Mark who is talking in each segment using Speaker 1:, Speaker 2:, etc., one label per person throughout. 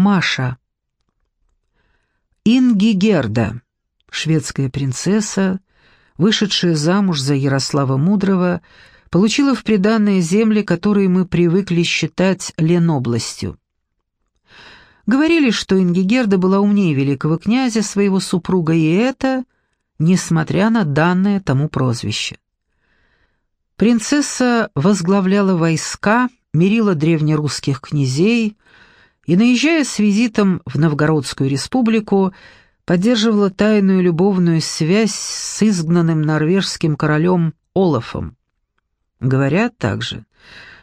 Speaker 1: Маша. Инги Герда, шведская принцесса, вышедшая замуж за Ярослава Мудрого, получила в приданное земли, которые мы привыкли считать Ленобластью. Говорили, что Ингигерда была умнее великого князя, своего супруга, и это, несмотря на данное тому прозвище. Принцесса возглавляла войска, мирила древнерусских князей и, наезжая с визитом в Новгородскую республику, поддерживала тайную любовную связь с изгнанным норвежским королем Олафом. Говорят также,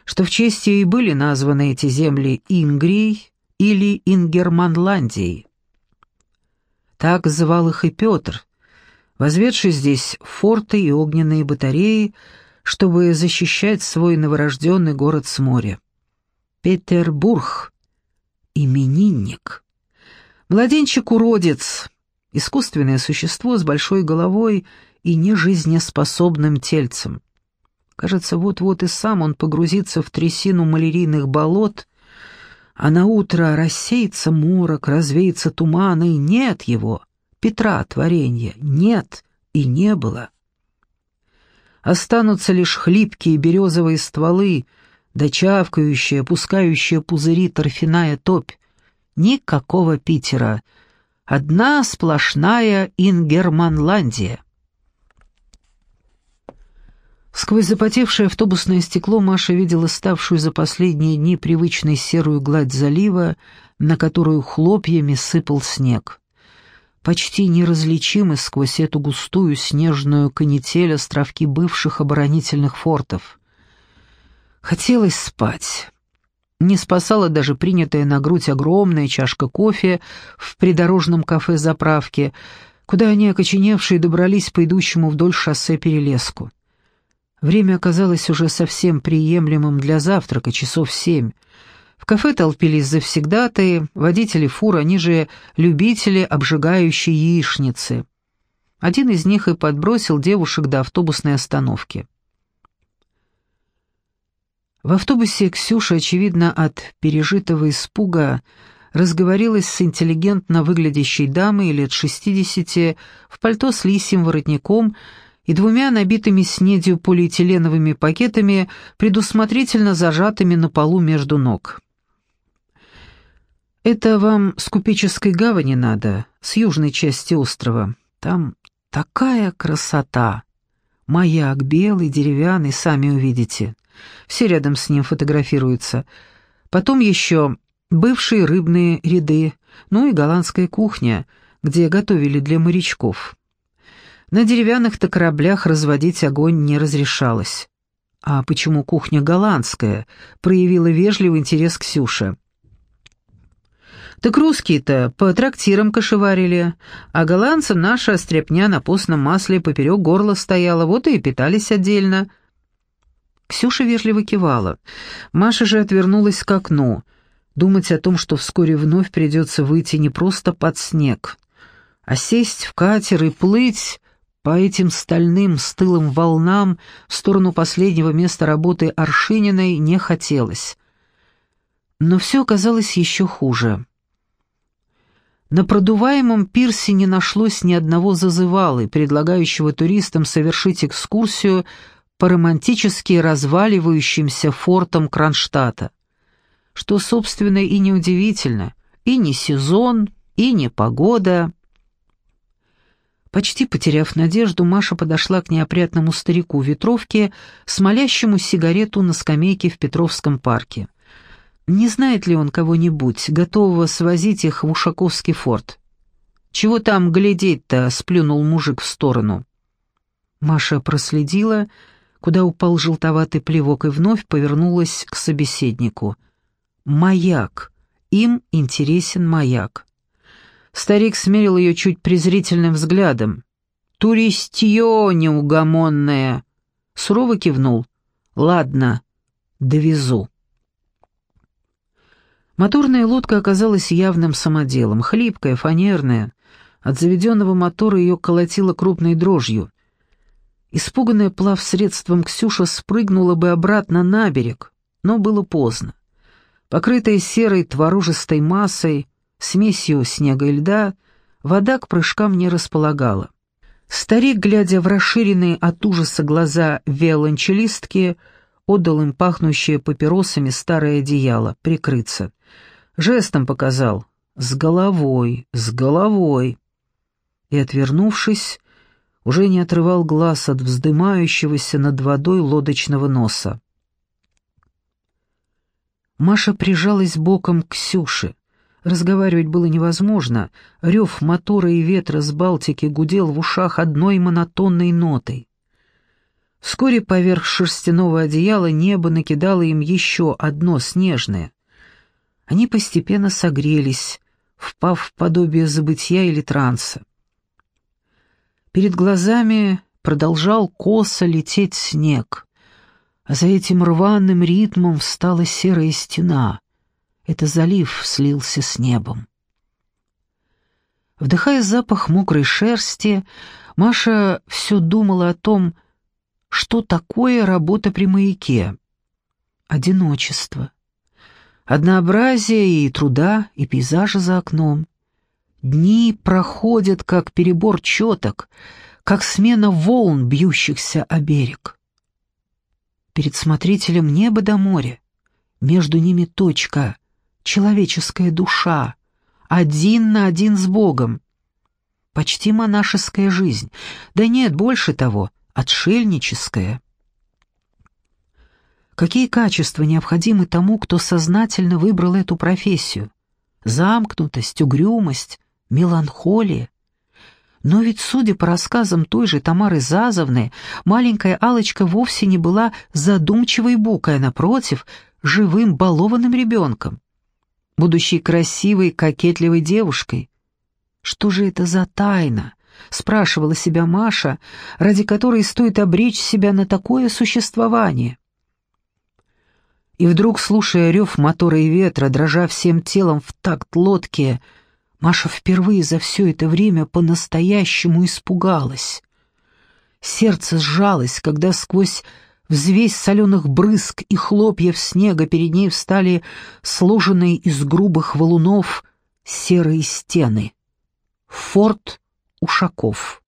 Speaker 1: что в честь ее и были названы эти земли Ингрией или Ингерманландией. Так звал их и Петр, возведший здесь форты и огненные батареи, чтобы защищать свой новорожденный город с моря. Петербург, именинник. Младенчик-уродец, искусственное существо с большой головой и нежизнеспособным тельцем. Кажется, вот-вот и сам он погрузится в трясину малярийных болот, а на утро рассеется морок, развеется туман, и нет его, Петра творенья, нет и не было. Останутся лишь хлипкие березовые стволы, да чавкающая, пускающая пузыри торфяная топь. Никакого Питера. Одна сплошная Ингерманландия. Сквозь запотевшее автобусное стекло Маша видела ставшую за последние дни привычной серую гладь залива, на которую хлопьями сыпал снег почти неразличимы сквозь эту густую снежную канитель островки бывших оборонительных фортов. Хотелось спать. Не спасала даже принятая на грудь огромная чашка кофе в придорожном кафе-заправке, куда они, окоченевшие, добрались по идущему вдоль шоссе перелеску. Время оказалось уже совсем приемлемым для завтрака, часов семь — в кафе толпились завсегдатые, водители фур, они же любители обжигающей яичницы. Один из них и подбросил девушек до автобусной остановки. В автобусе Ксюша, очевидно, от пережитого испуга, разговорилась с интеллигентно выглядящей дамой лет шестидесяти в пальто с лисьим воротником и двумя набитыми снедью полиэтиленовыми пакетами, предусмотрительно зажатыми на полу между ног. Это вам с купеческой гавани надо, с южной части острова. Там такая красота. Маяк белый, деревянный, сами увидите. Все рядом с ним фотографируются. Потом еще бывшие рыбные ряды, ну и голландская кухня, где готовили для морячков. На деревянных-то кораблях разводить огонь не разрешалось. А почему кухня голландская? Проявила вежливый интерес Ксюша. Так русские-то по трактирам кошеварили, а голландцам наша стряпня на постном масле поперек горла стояла, вот и питались отдельно. Ксюша вежливо кивала. Маша же отвернулась к окну. Думать о том, что вскоре вновь придется выйти не просто под снег, а сесть в катер и плыть по этим стальным стылым волнам в сторону последнего места работы Аршининой не хотелось. Но все оказалось еще хуже. На продуваемом пирсе не нашлось ни одного зазывалы, предлагающего туристам совершить экскурсию по романтически разваливающимся фортам Кронштадта. Что, собственно, и неудивительно, и не сезон, и не погода. Почти потеряв надежду, Маша подошла к неопрятному старику ветровке, смолящему сигарету на скамейке в Петровском парке. Не знает ли он кого-нибудь, готового свозить их в Ушаковский форт? «Чего там глядеть-то?» — сплюнул мужик в сторону. Маша проследила, куда упал желтоватый плевок, и вновь повернулась к собеседнику. «Маяк. Им интересен маяк». Старик смерил ее чуть презрительным взглядом. «Туристье неугомонное!» Сурово кивнул. «Ладно, довезу». Моторная лодка оказалась явным самоделом, хлипкая, фанерная. От заведенного мотора ее колотило крупной дрожью. Испуганная плавсредством Ксюша спрыгнула бы обратно на берег, но было поздно. Покрытая серой творожистой массой, смесью снега и льда, вода к прыжкам не располагала. Старик, глядя в расширенные от ужаса глаза виолончелистки, отдал им пахнущее папиросами старое одеяло, прикрыться. Жестом показал «С головой, с головой!» И, отвернувшись, уже не отрывал глаз от вздымающегося над водой лодочного носа. Маша прижалась боком к Ксюше. Разговаривать было невозможно. Рев мотора и ветра с Балтики гудел в ушах одной монотонной нотой. Вскоре поверх шерстяного одеяла небо накидало им еще одно снежное. Они постепенно согрелись, впав в подобие забытья или транса. Перед глазами продолжал косо лететь снег а за этим рваным ритмом встала серая стена. Это залив слился с небом. Вдыхая запах мокрой шерсти, Маша все думала о том, что такое работа при маяке. Одиночество. Однообразие и труда, и пейзажа за окном. Дни проходят, как перебор четок, как смена волн, бьющихся о берег. Перед смотрителем небо до моря. Между ними точка, человеческая душа, один на один с Богом. Почти монашеская жизнь. Да нет, больше того, отшельническая. Какие качества необходимы тому, кто сознательно выбрал эту профессию? Замкнутость, угрюмость, меланхолия. Но ведь, судя по рассказам той же Тамары Зазовны, маленькая алочка вовсе не была задумчивой букой, а, напротив, живым балованным ребенком, будущей красивой, кокетливой девушкой. Что же это за тайна? спрашивала себя Маша, ради которой стоит обречь себя на такое существование. И вдруг, слушая рев мотора и ветра, дрожа всем телом в такт лодки, Маша впервые за все это время по-настоящему испугалась. Сердце сжалось, когда сквозь взвесь соленых брызг и хлопьев снега перед ней встали сложенные из грубых валунов серые стены. Форт Ушаков.